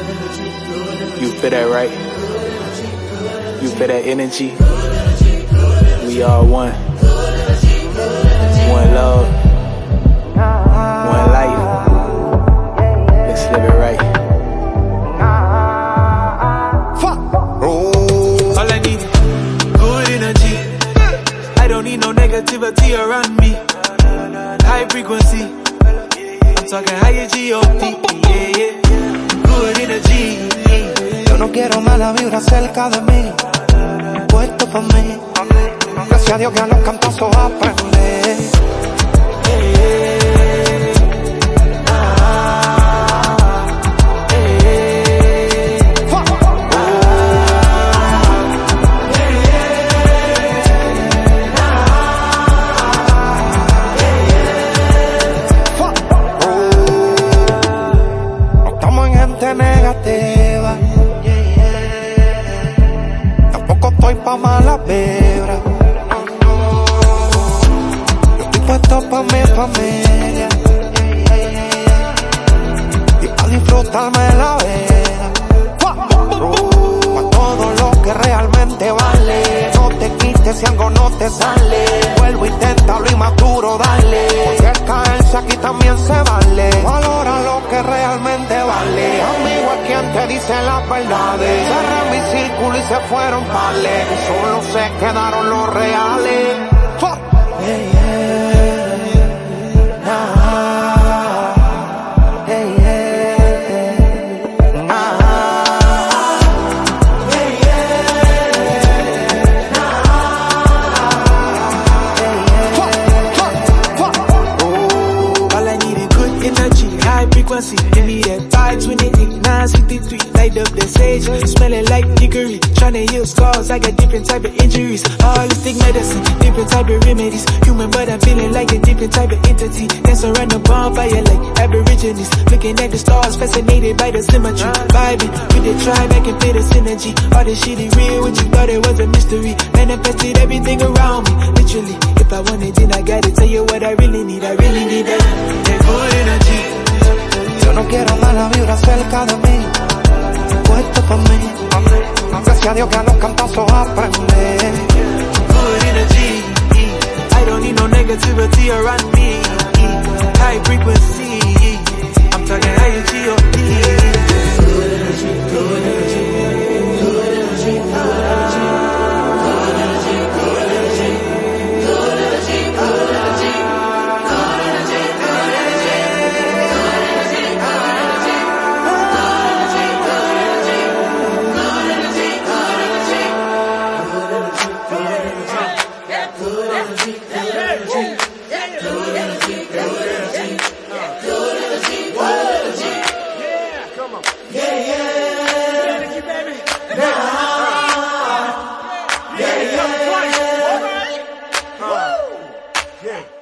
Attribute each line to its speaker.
Speaker 1: You feel that right? You feel that energy? We are one. One love. One life. Let's live it right. All I need good energy. I don't need no negativity around me. High frequency. I'm talking higher G-O-D. Yeah, yeah.
Speaker 2: No quiero mala vibra cerca de mí, puesto pa' mí. Gracias a Dios que a los cantazos aprendí. Pa' mala vibra. Yo estoy puesto pa' mi familia. Y pa' disfrutarme la vida. Pa' todo lo que realmente vale. No te quites si algo no te sale. Vuelvo, inténtalo y maduro, dale. Porque caerse aquí también se vale. Valora lo que realmente vale. Te dice las. Cerré mi círculo y se fueron tales. Solo se quedaron los reales.
Speaker 1: Frequency. Give me that vibe, 28, 963. Light up the sage, smelling like hickory. Tryna heal scars, I got different type of injuries. Holistic medicine, different type of remedies. Human, but I'm feeling like a different type of entity. Dance around the bonfire like aborigines. Looking at the stars, fascinated by the symmetry. Vibing with the tribe, I can feel the synergy. All this shit is real, what you thought it was a mystery. Manifested everything around me, literally. If I want it, then I gotta tell you what I really need. I really need that, that.
Speaker 2: Yo no quiero mala vibra cerca de mí. Puesto por mí. Gracias a Dios que a los cantazos.
Speaker 1: Good energy. I don't need no negativity around me. High frequency. I'm talking high Good energy, good energy. Yeah.